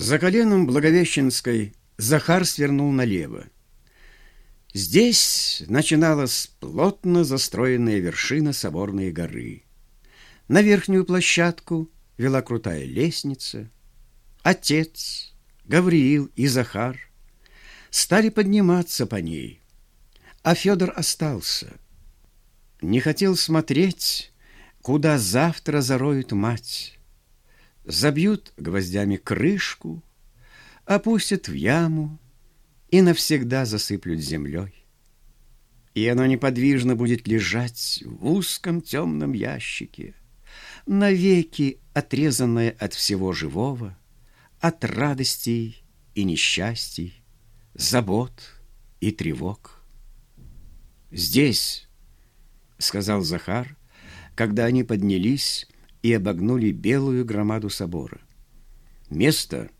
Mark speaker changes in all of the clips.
Speaker 1: За коленом Благовещенской Захар свернул налево. Здесь начиналась плотно застроенная вершина Соборной горы. На верхнюю площадку вела крутая лестница. Отец, Гавриил и Захар стали подниматься по ней, а Федор остался. Не хотел смотреть, куда завтра зароют мать забьют гвоздями крышку, опустят в яму и навсегда засыплют землей. И оно неподвижно будет лежать в узком темном ящике, навеки отрезанное от всего живого, от радостей и несчастий, забот и тревог. «Здесь», — сказал Захар, когда они поднялись, и обогнули белую громаду собора. Место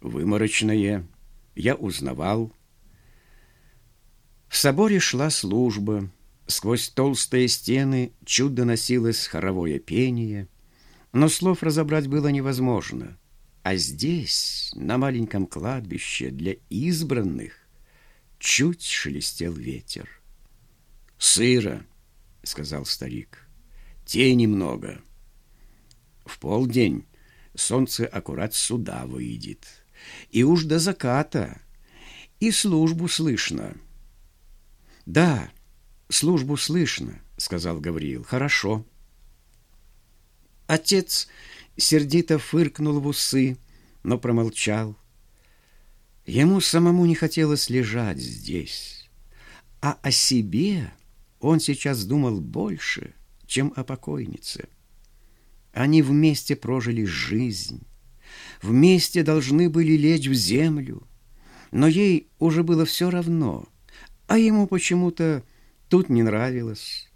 Speaker 1: выморочное, я узнавал. В соборе шла служба, сквозь толстые стены чудо носилось хоровое пение, но слов разобрать было невозможно. А здесь, на маленьком кладбище для избранных, чуть шелестел ветер. «Сыро», — сказал старик, — «тени много». В полдень солнце аккурат сюда выйдет. И уж до заката. И службу слышно. Да, службу слышно, сказал Гавриил. Хорошо. Отец сердито фыркнул в усы, но промолчал. Ему самому не хотелось лежать здесь, а о себе он сейчас думал больше, чем о покойнице. Они вместе прожили жизнь, вместе должны были лечь в землю, но ей уже было все равно, а ему почему-то тут не нравилось.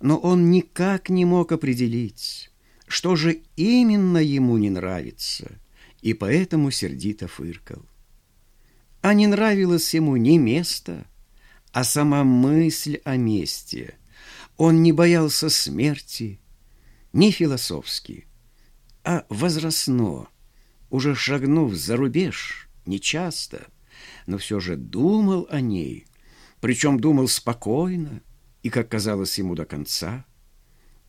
Speaker 1: Но он никак не мог определить, что же именно ему не нравится, и поэтому сердито фыркал. А не нравилось ему не место, а сама мысль о месте. Он не боялся смерти, не философски, а возрастно, уже шагнув за рубеж, нечасто, но все же думал о ней, причем думал спокойно и, как казалось ему, до конца.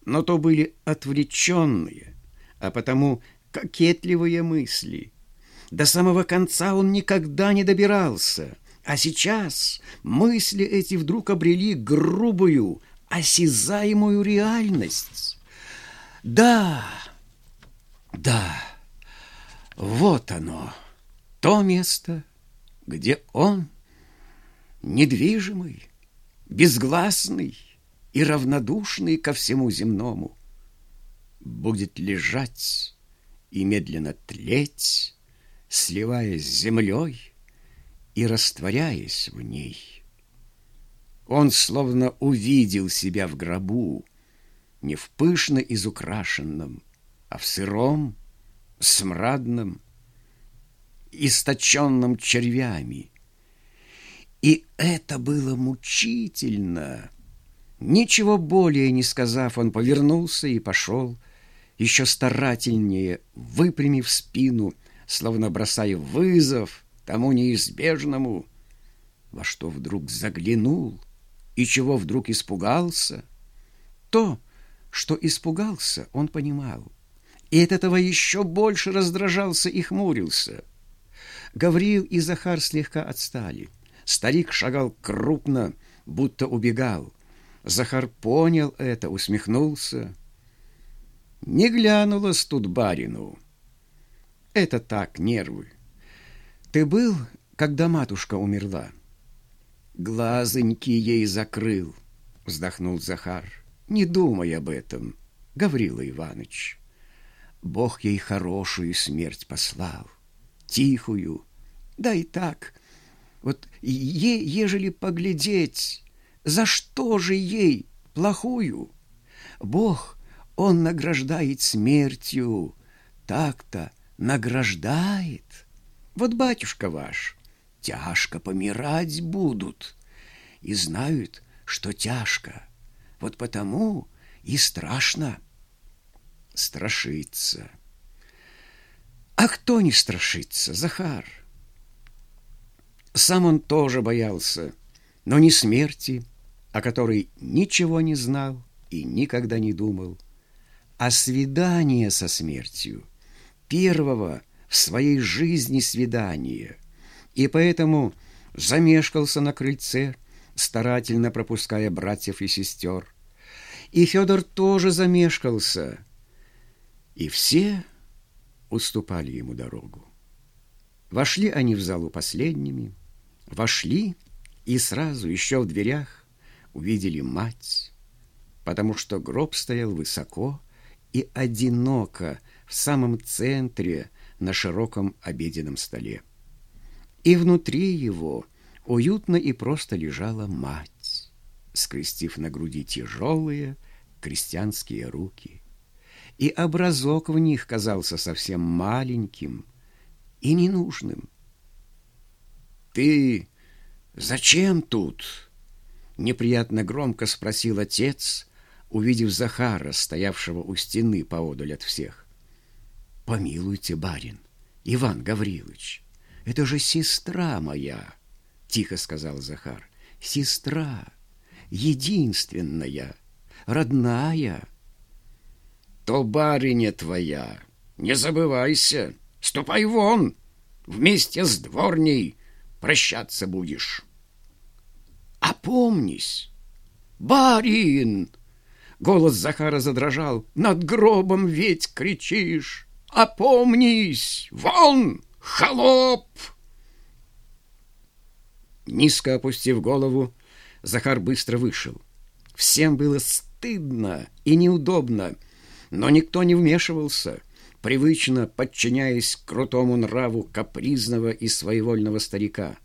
Speaker 1: Но то были отвлеченные, а потому кокетливые мысли. До самого конца он никогда не добирался, а сейчас мысли эти вдруг обрели грубую, осязаемую реальность. Да, да, вот оно, то место, где он, недвижимый, безгласный и равнодушный ко всему земному, будет лежать и медленно тлеть, сливаясь с землей и растворяясь в ней. Он словно увидел себя в гробу, не в пышно изукрашенном, а в сыром, смрадном, источенном червями. И это было мучительно. Ничего более не сказав, он повернулся и пошел, еще старательнее, выпрямив спину, словно бросая вызов тому неизбежному, во что вдруг заглянул и чего вдруг испугался. То, что испугался, он понимал. И от этого еще больше раздражался и хмурился. Гавриил и Захар слегка отстали. Старик шагал крупно, будто убегал. Захар понял это, усмехнулся. Не глянулась тут барину. Это так, нервы. Ты был, когда матушка умерла? Глазоньки ей закрыл, вздохнул Захар. Не думай об этом, Гаврила Иванович. Бог ей хорошую смерть послал, тихую. Да и так, вот е, ежели поглядеть, за что же ей плохую? Бог, Он награждает смертью, так-то награждает. Вот батюшка ваш, тяжко помирать будут, и знают, что тяжко. Вот потому и страшно страшиться. А кто не страшится, Захар? Сам он тоже боялся, но не смерти, о которой ничего не знал и никогда не думал, а свидания со смертью, первого в своей жизни свидания, и поэтому замешкался на крыльце, старательно пропуская братьев и сестер. И Федор тоже замешкался, и все уступали ему дорогу. Вошли они в залу последними, вошли и сразу еще в дверях увидели мать, потому что гроб стоял высоко и одиноко в самом центре на широком обеденном столе. И внутри его уютно и просто лежала мать, скрестив на груди тяжелые крестьянские руки – и образок в них казался совсем маленьким и ненужным. «Ты зачем тут?» — неприятно громко спросил отец, увидев Захара, стоявшего у стены поодаль от всех. «Помилуйте, барин, Иван Гаврилович, это же сестра моя!» — тихо сказал Захар. «Сестра, единственная, родная» то барыня твоя. Не забывайся, ступай вон, вместе с дворней прощаться будешь. Опомнись, барин! Голос Захара задрожал. Над гробом ведь кричишь. Опомнись! Вон, холоп! Низко опустив голову, Захар быстро вышел. Всем было стыдно и неудобно, но никто не вмешивался, привычно подчиняясь крутому нраву капризного и своевольного старика.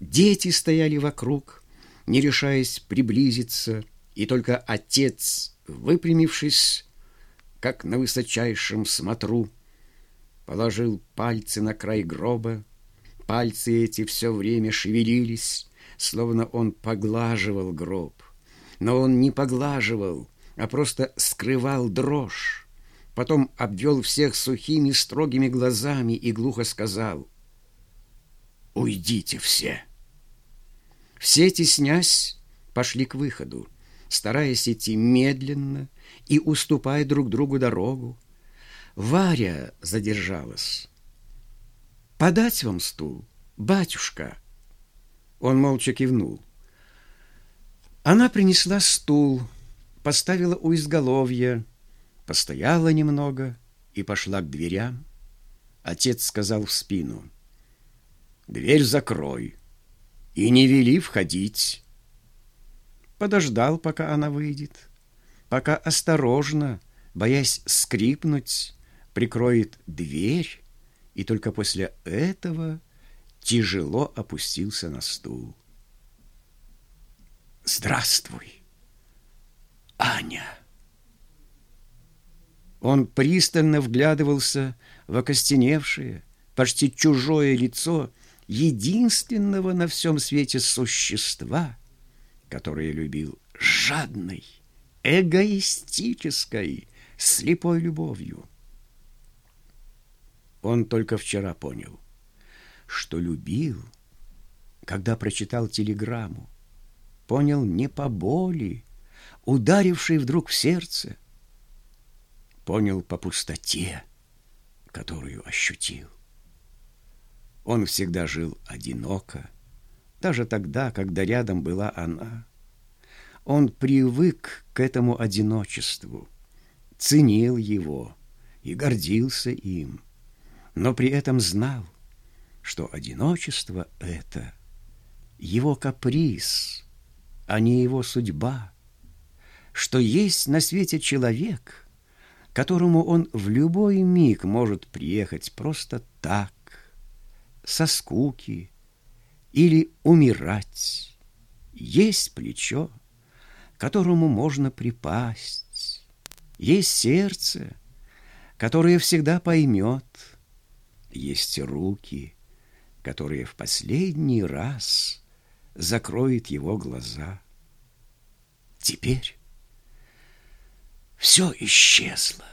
Speaker 1: Дети стояли вокруг, не решаясь приблизиться, и только отец, выпрямившись, как на высочайшем смотру, положил пальцы на край гроба. Пальцы эти все время шевелились, словно он поглаживал гроб. Но он не поглаживал, а просто скрывал дрожь. Потом обвел всех сухими строгими глазами и глухо сказал «Уйдите все!». Все, теснясь, пошли к выходу, стараясь идти медленно и уступая друг другу дорогу. Варя задержалась. «Подать вам стул, батюшка?» Он молча кивнул. Она принесла стул, поставила у изголовья, постояла немного и пошла к дверям. Отец сказал в спину, «Дверь закрой и не вели входить». Подождал, пока она выйдет, пока осторожно, боясь скрипнуть, прикроет дверь, и только после этого тяжело опустился на стул. «Здравствуй!» Аня. Он пристально вглядывался в окостеневшее, почти чужое лицо единственного на всем свете существа, которое любил жадной, эгоистической, слепой любовью. Он только вчера понял, что любил, когда прочитал телеграмму, понял не по боли, ударивший вдруг в сердце, понял по пустоте, которую ощутил. Он всегда жил одиноко, даже тогда, когда рядом была она. Он привык к этому одиночеству, ценил его и гордился им, но при этом знал, что одиночество — это его каприз, а не его судьба что есть на свете человек, которому он в любой миг может приехать просто так, со скуки или умирать. Есть плечо, которому можно припасть, есть сердце, которое всегда поймет, есть руки, которые в последний раз закроют его глаза. Теперь все исчезло.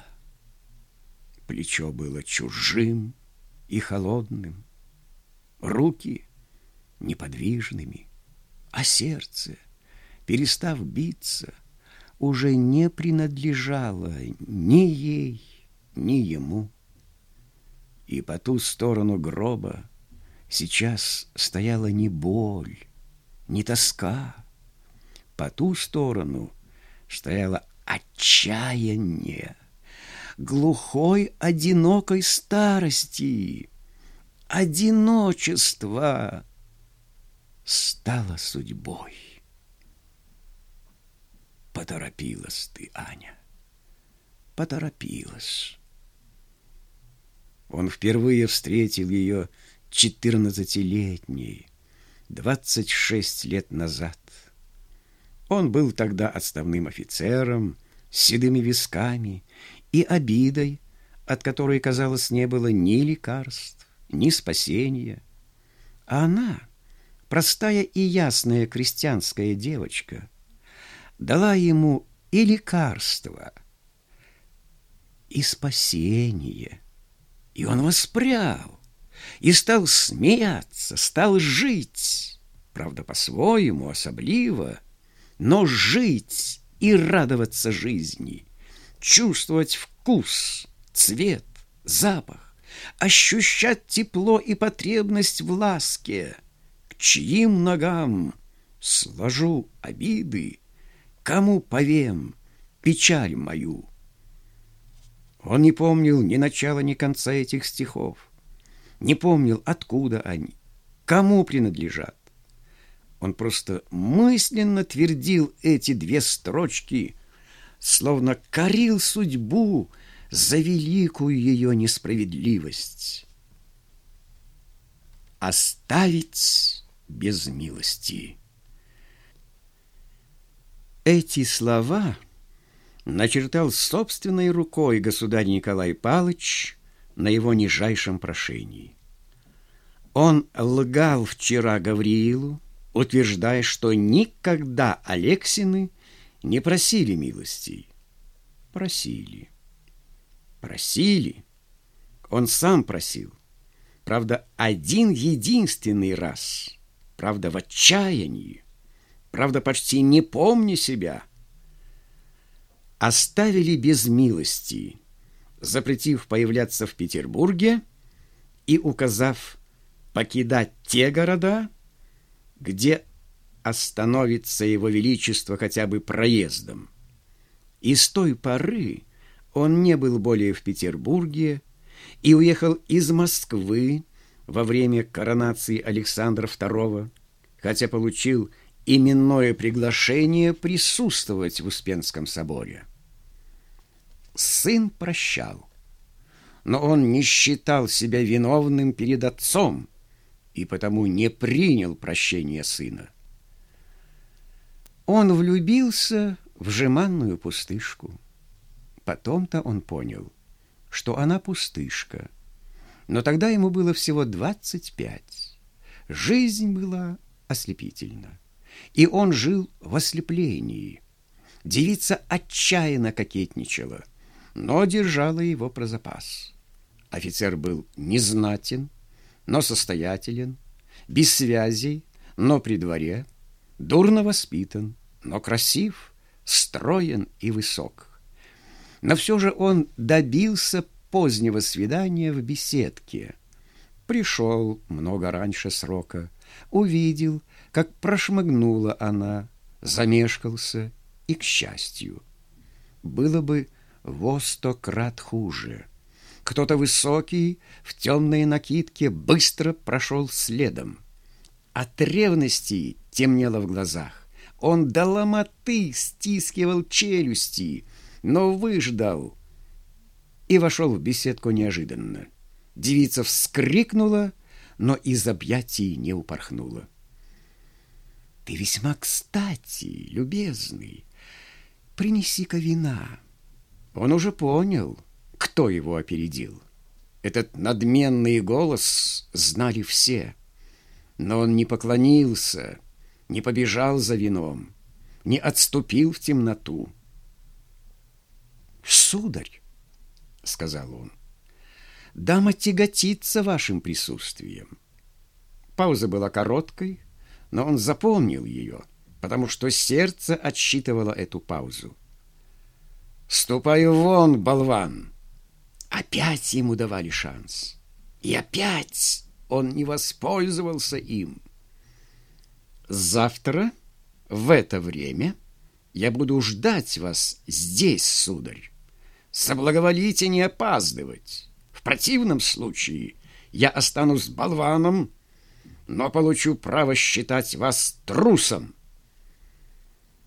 Speaker 1: Плечо было чужим и холодным, руки неподвижными, а сердце, перестав биться, уже не принадлежало ни ей, ни ему. И по ту сторону гроба сейчас стояла не боль, не тоска. По ту сторону стояло отчаяние глухой одинокой старости. Одиночество стало судьбой. Поторопилась ты, Аня, поторопилась. Он впервые встретил ее четырнадцатилетней, двадцать шесть лет назад. Он был тогда отставным офицером, с седыми висками и обидой, от которой, казалось, не было ни лекарств, ни спасения. А она, простая и ясная крестьянская девочка, дала ему и лекарство, и спасение. И он воспрял, и стал смеяться, стал жить, правда, по-своему, особливо, но жить и радоваться жизни, чувствовать вкус, цвет, запах, ощущать тепло и потребность в ласке, к чьим ногам сложу обиды, кому повем печаль мою. Он не помнил ни начала, ни конца этих стихов, не помнил, откуда они, кому принадлежат. Он просто мысленно твердил эти две строчки, словно корил судьбу за великую ее несправедливость. Оставить без милости. Эти слова начертал собственной рукой государь Николай Палыч на его нижайшем прошении. Он лгал вчера Гавриилу, утверждая, что никогда Алексины не просили милостей. Просили. Просили. Он сам просил. Правда, один единственный раз. Правда, в отчаянии. Правда, почти не помня себя. Оставили без милости, запретив появляться в Петербурге и указав покидать те города, где остановится его величество хотя бы проездом. И с той поры он не был более в Петербурге и уехал из Москвы во время коронации Александра II, хотя получил именное приглашение присутствовать в Успенском соборе. Сын прощал, но он не считал себя виновным перед отцом и потому не принял прощения сына. Он влюбился в жеманную пустышку. Потом-то он понял, что она пустышка. Но тогда ему было всего двадцать пять. Жизнь была ослепительна. И он жил в ослеплении. Девица отчаянно кокетничала, но держала его про запас. Офицер был незнатен, но состоятелен, без связей, но при дворе, дурно воспитан, но красив, строен и высок. Но все же он добился позднего свидания в беседке. Пришел много раньше срока, увидел, как прошмыгнула она, замешкался и, к счастью, было бы во сто крат хуже — кто-то высокий в темной накидке быстро прошел следом. От ревности темнело в глазах. Он до ломоты стискивал челюсти, но выждал и вошел в беседку неожиданно. Девица вскрикнула, но из объятий не упорхнула. «Ты весьма кстати, любезный. Принеси-ка вина». Он уже понял — кто его опередил. Этот надменный голос знали все, но он не поклонился, не побежал за вином, не отступил в темноту. «Сударь», — сказал он, дама тяготится вашим присутствием. Пауза была короткой, но он запомнил ее, потому что сердце отсчитывало эту паузу. «Ступай вон, болван!» Опять ему давали шанс. И опять он не воспользовался им. «Завтра в это время я буду ждать вас здесь, сударь. Соблаговолите не опаздывать. В противном случае я останусь болваном, но получу право считать вас трусом».